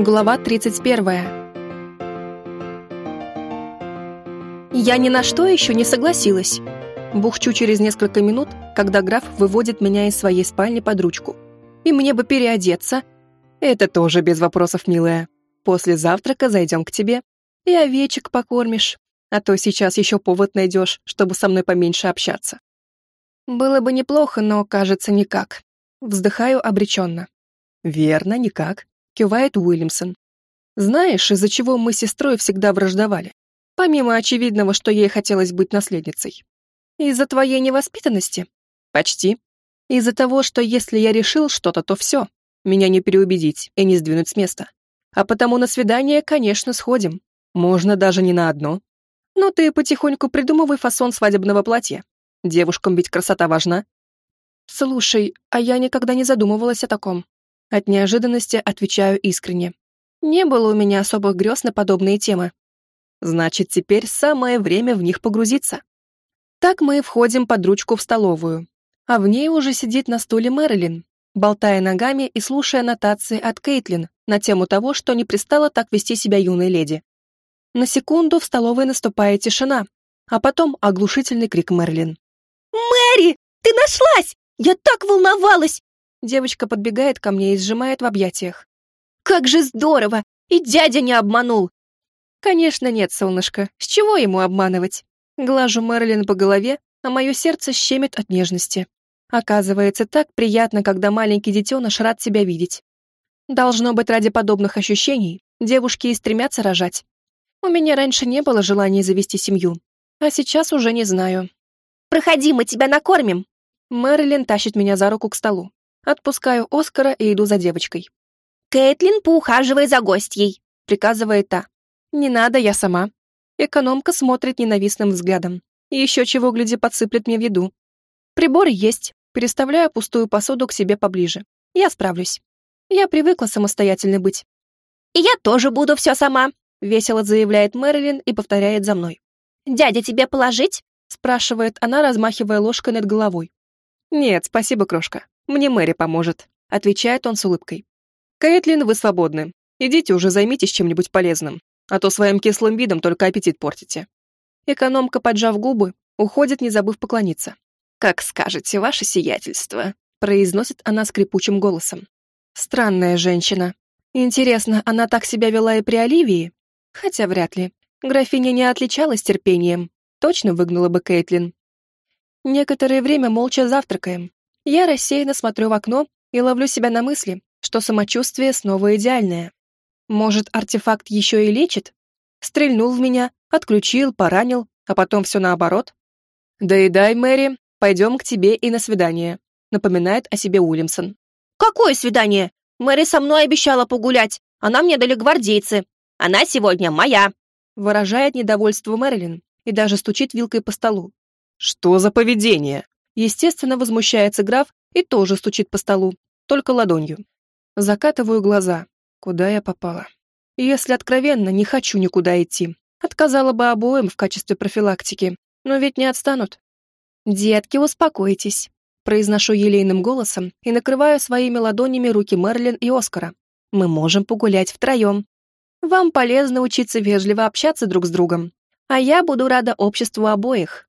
Глава 31. Я ни на что еще не согласилась. Бухчу через несколько минут, когда граф выводит меня из своей спальни под ручку. И мне бы переодеться. Это тоже без вопросов, милая. После завтрака зайдем к тебе. И овечек покормишь. А то сейчас еще повод найдешь, чтобы со мной поменьше общаться. Было бы неплохо, но, кажется, никак. Вздыхаю обреченно. Верно, никак кивает Уильямсон. Знаешь, из-за чего мы с сестрой всегда враждовали? Помимо очевидного, что ей хотелось быть наследницей. Из-за твоей невоспитанности? Почти. Из-за того, что если я решил что-то, то все. Меня не переубедить и не сдвинуть с места. А потому на свидание, конечно, сходим. Можно даже не на одно. Но ты потихоньку придумывай фасон свадебного платья. Девушкам ведь красота важна. Слушай, а я никогда не задумывалась о таком. От неожиданности отвечаю искренне. Не было у меня особых грез на подобные темы. Значит, теперь самое время в них погрузиться. Так мы входим под ручку в столовую, а в ней уже сидит на стуле Мэрилин, болтая ногами и слушая нотации от Кейтлин на тему того, что не пристало так вести себя юной леди. На секунду в столовой наступает тишина, а потом оглушительный крик Мэрилин. «Мэри, ты нашлась! Я так волновалась! Девочка подбегает ко мне и сжимает в объятиях. «Как же здорово! И дядя не обманул!» «Конечно нет, солнышко. С чего ему обманывать?» Глажу Мэрилин по голове, а мое сердце щемит от нежности. Оказывается, так приятно, когда маленький детеныш рад себя видеть. Должно быть, ради подобных ощущений девушки и стремятся рожать. У меня раньше не было желания завести семью, а сейчас уже не знаю. «Проходи, мы тебя накормим!» Мэрилин тащит меня за руку к столу. Отпускаю Оскара и иду за девочкой. «Кэтлин, поухаживай за гостьей», — приказывает та. «Не надо, я сама». Экономка смотрит ненавистным взглядом. Еще чего, гляди, подсыплет мне в еду. Приборы есть. Переставляю пустую посуду к себе поближе. Я справлюсь. Я привыкла самостоятельно быть. «И я тоже буду все сама», — весело заявляет Мэрилин и повторяет за мной. «Дядя тебе положить?» — спрашивает она, размахивая ложкой над головой. «Нет, спасибо, крошка. Мне Мэри поможет», — отвечает он с улыбкой. «Кэтлин, вы свободны. Идите уже займитесь чем-нибудь полезным, а то своим кислым видом только аппетит портите». Экономка, поджав губы, уходит, не забыв поклониться. «Как скажете, ваше сиятельство», — произносит она скрипучим голосом. «Странная женщина. Интересно, она так себя вела и при Оливии? Хотя вряд ли. Графиня не отличалась терпением. Точно выгнала бы Кейтлин. Некоторое время молча завтракаем. Я рассеянно смотрю в окно и ловлю себя на мысли, что самочувствие снова идеальное. Может, артефакт еще и лечит? Стрельнул в меня, отключил, поранил, а потом все наоборот? Да и дай, Мэри, пойдем к тебе и на свидание», напоминает о себе Уильямсон. «Какое свидание? Мэри со мной обещала погулять. Она мне дали гвардейцы. Она сегодня моя», выражает недовольство Мэрилин и даже стучит вилкой по столу. «Что за поведение?» Естественно, возмущается граф и тоже стучит по столу, только ладонью. Закатываю глаза. Куда я попала? Если откровенно, не хочу никуда идти. Отказала бы обоим в качестве профилактики, но ведь не отстанут. «Детки, успокойтесь», — произношу елейным голосом и накрываю своими ладонями руки Мерлин и Оскара. «Мы можем погулять втроем. Вам полезно учиться вежливо общаться друг с другом, а я буду рада обществу обоих».